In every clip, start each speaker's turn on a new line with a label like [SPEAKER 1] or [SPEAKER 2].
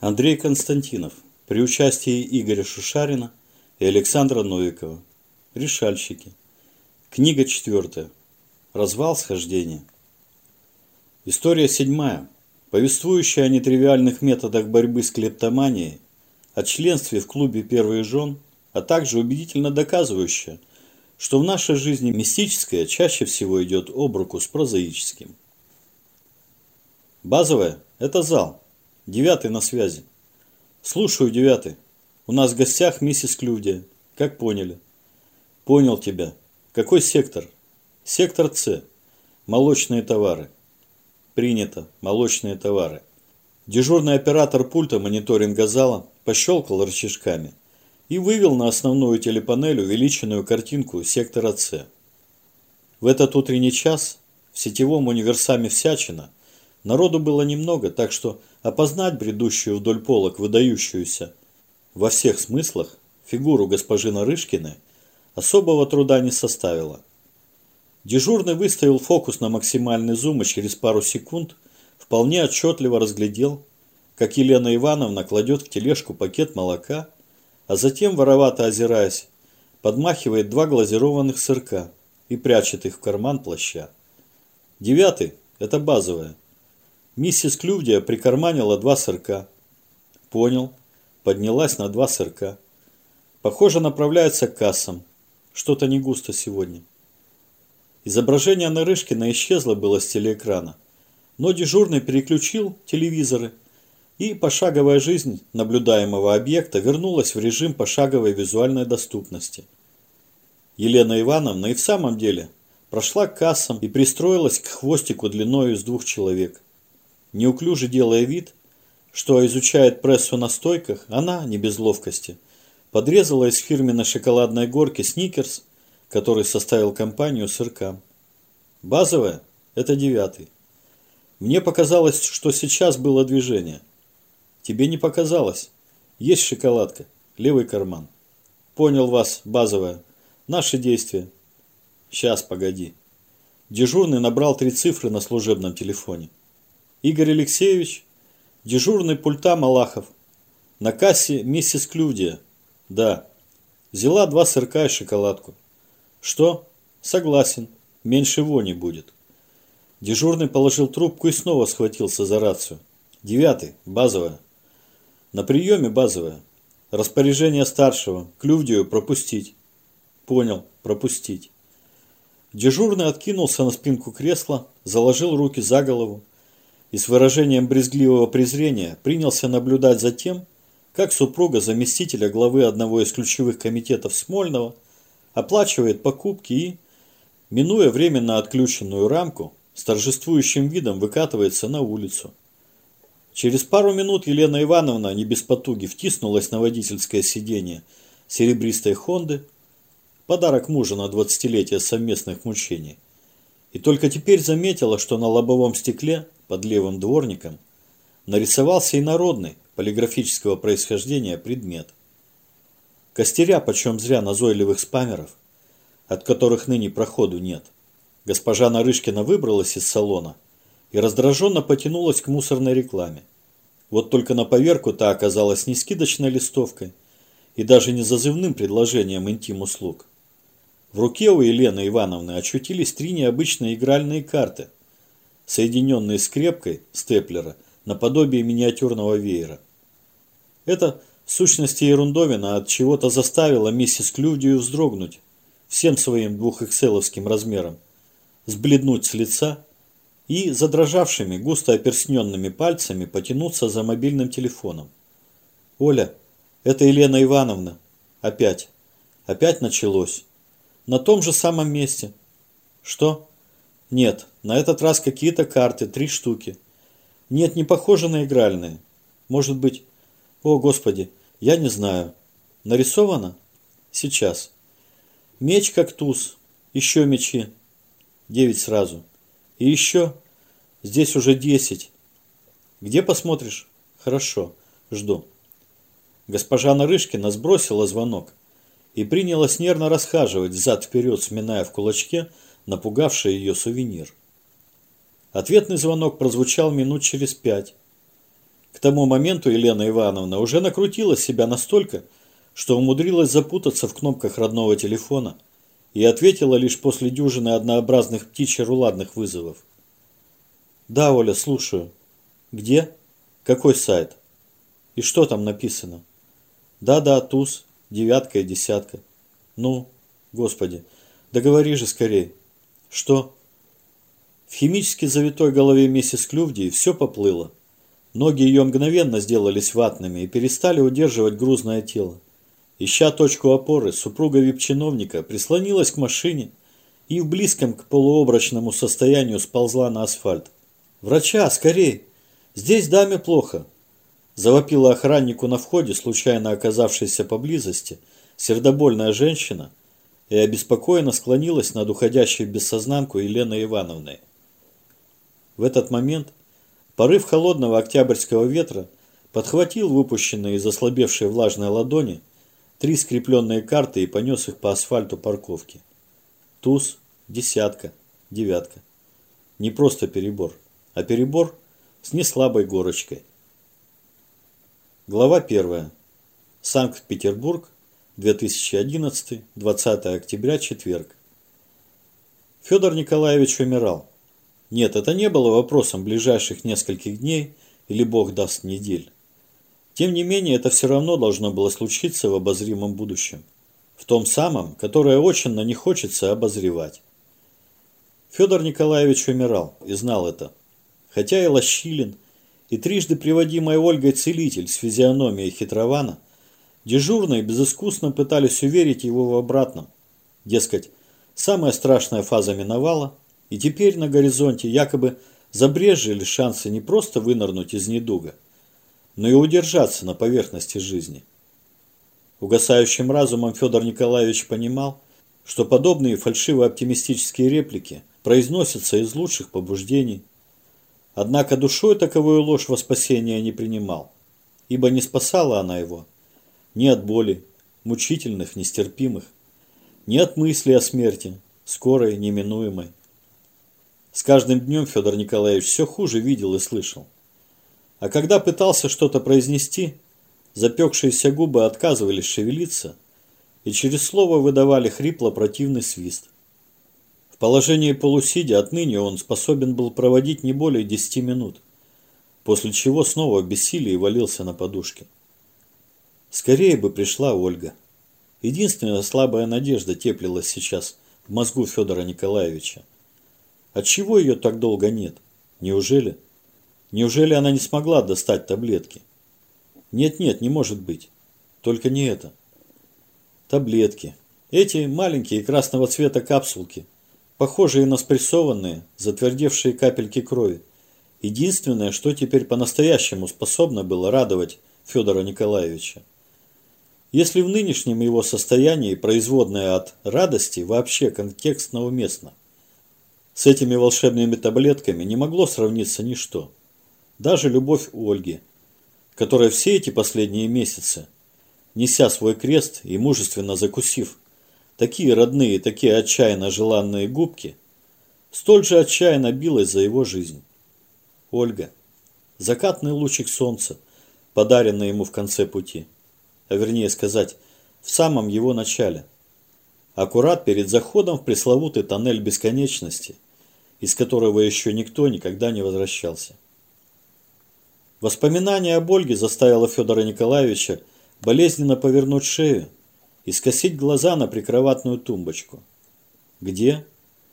[SPEAKER 1] Андрей Константинов при участии Игоря Шушарина и Александра Новикова. Решальщики. Книга четвертая. Развал схождения. История седьмая, повествующая о нетривиальных методах борьбы с клептоманией, о членстве в клубе «Первые жен», а также убедительно доказывающая, что в нашей жизни мистическое чаще всего идет об руку с прозаическим. Базовое – это зал. Девятый на связи. Слушаю, девятый. У нас в гостях миссис Клюдия. Как поняли? Понял тебя. Какой сектор? Сектор С. Молочные товары. Принято. Молочные товары. Дежурный оператор пульта мониторинга зала пощелкал рычажками и вывел на основную телепанель увеличенную картинку сектора С. В этот утренний час в сетевом универсаме Всячина народу было немного, так что опознать бредущую вдоль полок выдающуюся во всех смыслах фигуру госпожи Нарышкиной особого труда не составило. Дежурный выставил фокус на максимальный зум и через пару секунд вполне отчетливо разглядел, как Елена Ивановна кладет в тележку пакет молока, а затем, воровато озираясь, подмахивает два глазированных сырка и прячет их в карман плаща. Девятый – это базовое. Миссис Клювдия прикарманила два сырка. Понял. Поднялась на два сырка. Похоже, направляется к кассам. Что-то не густо сегодня. Изображение Нарышкина исчезло было с телеэкрана, но дежурный переключил телевизоры, и пошаговая жизнь наблюдаемого объекта вернулась в режим пошаговой визуальной доступности. Елена Ивановна и в самом деле прошла к кассам и пристроилась к хвостику длиною из двух человек. Неуклюже делая вид, что изучает прессу на стойках, она, не без ловкости, подрезала из фирменной шоколадной горки сникерс который составил компанию сыркам. Базовая – это девятый. Мне показалось, что сейчас было движение. Тебе не показалось. Есть шоколадка. Левый карман. Понял вас, базовая. Наши действия. Сейчас, погоди. Дежурный набрал три цифры на служебном телефоне. Игорь Алексеевич, дежурный пульта Малахов. На кассе миссис Клюдия. Да. Взяла два сырка и шоколадку. Что? Согласен. Меньше вони будет. Дежурный положил трубку и снова схватился за рацию. Девятый. Базовая. На приеме базовая. Распоряжение старшего. Клювдию пропустить. Понял. Пропустить. Дежурный откинулся на спинку кресла, заложил руки за голову и с выражением брезгливого презрения принялся наблюдать за тем, как супруга заместителя главы одного из ключевых комитетов Смольного – оплачивает покупки и, минуя временно отключенную рамку, с торжествующим видом выкатывается на улицу. Через пару минут Елена Ивановна не без потуги втиснулась на водительское сиденье серебристой Хонды, подарок мужа на 20-летие совместных мучений, и только теперь заметила, что на лобовом стекле под левым дворником нарисовался инородный полиграфического происхождения предмет – Костеря почем зря назойливых спамеров, от которых ныне проходу нет. Госпожа Нарышкина выбралась из салона и раздраженно потянулась к мусорной рекламе. Вот только на поверку та оказалась не скидочной листовкой и даже не зазывным предложением интим-услуг. В руке у Елены Ивановны очутились три необычные игральные карты, соединенные скрепкой степлера наподобие миниатюрного веера. Это в сущности ерундовина от чего-то заставила миссис Клювдию вздрогнуть всем своим двухэкселовским размером, сбледнуть с лица и задрожавшими густо оперсненными пальцами потянуться за мобильным телефоном. «Оля, это Елена Ивановна. Опять. Опять началось. На том же самом месте. Что? Нет, на этот раз какие-то карты, три штуки. Нет, не похоже на игральные. Может быть... О, Господи, я не знаю. Нарисовано? Сейчас. Меч как туз. Еще мечи. Девять сразу. И еще. Здесь уже десять. Где посмотришь? Хорошо. Жду. Госпожа Нарышкина сбросила звонок и принялась нервно расхаживать взад-вперед, сминая в кулачке напугавший ее сувенир. Ответный звонок прозвучал минут через пять. К тому моменту Елена Ивановна уже накрутила себя настолько, что умудрилась запутаться в кнопках родного телефона и ответила лишь после дюжины однообразных птичьи-руладных вызовов. «Да, Оля, слушаю. Где? Какой сайт? И что там написано?» «Да-да, туз, девятка и десятка. Ну, господи, договори же скорее. Что?» В химически завитой голове миссис Клювди все поплыло. Ноги ее мгновенно сделались ватными и перестали удерживать грузное тело. Ища точку опоры, супруга вип-чиновника прислонилась к машине и в близком к полуобрачному состоянию сползла на асфальт. «Врача, скорей! Здесь даме плохо!» Завопила охраннику на входе, случайно оказавшаяся поблизости, сердобольная женщина и обеспокоенно склонилась над уходящей в бессознанку Еленой Ивановной. В этот момент порыв холодного октябрьского ветра подхватил выпущенные из ослабевшей влажной ладони три скрепленные карты и понес их по асфальту парковки. Туз, десятка, девятка. Не просто перебор, а перебор с неслабой горочкой. Глава первая. Санкт-Петербург, 2011, 20 октября, четверг. Федор Николаевич умирал. Нет, это не было вопросом ближайших нескольких дней или бог даст недель. Тем не менее, это все равно должно было случиться в обозримом будущем. В том самом, которое очень не хочется обозревать. Федор Николаевич умирал и знал это. Хотя и Лощилин, и трижды приводимый Ольгой целитель с физиономией хитрована, дежурные безыскусно пытались уверить его в обратном. Дескать, самая страшная фаза миновала, и теперь на горизонте якобы забрежили шансы не просто вынырнуть из недуга, но и удержаться на поверхности жизни. Угасающим разумом Федор Николаевич понимал, что подобные фальшиво-оптимистические реплики произносятся из лучших побуждений. Однако душой таковую ложь во спасение не принимал, ибо не спасала она его ни от боли, мучительных, нестерпимых, ни от мысли о смерти, скорой, неминуемой. С каждым днем Федор Николаевич все хуже видел и слышал. А когда пытался что-то произнести, запекшиеся губы отказывались шевелиться и через слово выдавали хрипло-противный свист. В положении полусидя отныне он способен был проводить не более 10 минут, после чего снова в бессилии валился на подушке. Скорее бы пришла Ольга. Единственная слабая надежда теплилась сейчас в мозгу Федора Николаевича. Отчего ее так долго нет? Неужели? Неужели она не смогла достать таблетки? Нет-нет, не может быть. Только не это. Таблетки. Эти маленькие красного цвета капсулки, похожие на спрессованные, затвердевшие капельки крови. Единственное, что теперь по-настоящему способно было радовать Федора Николаевича. Если в нынешнем его состоянии производная от радости вообще контекстно уместно. С этими волшебными таблетками не могло сравниться ничто. Даже любовь Ольги, которая все эти последние месяцы, неся свой крест и мужественно закусив такие родные, такие отчаянно желанные губки, столь же отчаянно билась за его жизнь. Ольга. Закатный лучик солнца, подаренный ему в конце пути. А вернее сказать, в самом его начале. Аккурат перед заходом в пресловутый тоннель бесконечности – из которого еще никто никогда не возвращался. Воспоминание об Ольге заставило Федора Николаевича болезненно повернуть шею и скосить глаза на прикроватную тумбочку, где,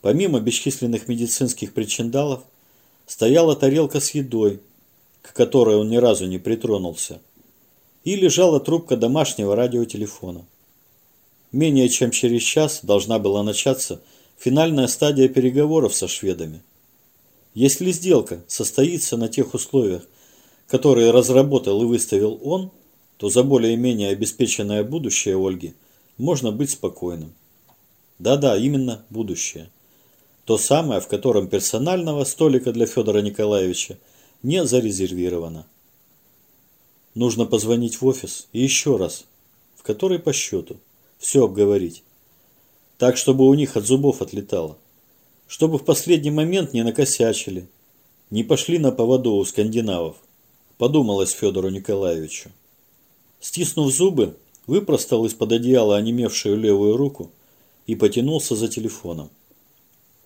[SPEAKER 1] помимо бесчисленных медицинских причиндалов, стояла тарелка с едой, к которой он ни разу не притронулся, и лежала трубка домашнего радиотелефона. Менее чем через час должна была начаться финальная стадия переговоров со шведами. Если сделка состоится на тех условиях, которые разработал и выставил он, то за более-менее обеспеченное будущее Ольги можно быть спокойным. Да-да, именно будущее. То самое, в котором персонального столика для Федора Николаевича не зарезервировано. Нужно позвонить в офис и еще раз, в который по счету, все обговорить так, чтобы у них от зубов отлетало. Чтобы в последний момент не накосячили, не пошли на поводу у скандинавов. подумалось Федору Николаевичу. Стиснув зубы, выпростал из-под одеяла онемевшую левую руку и потянулся за телефоном.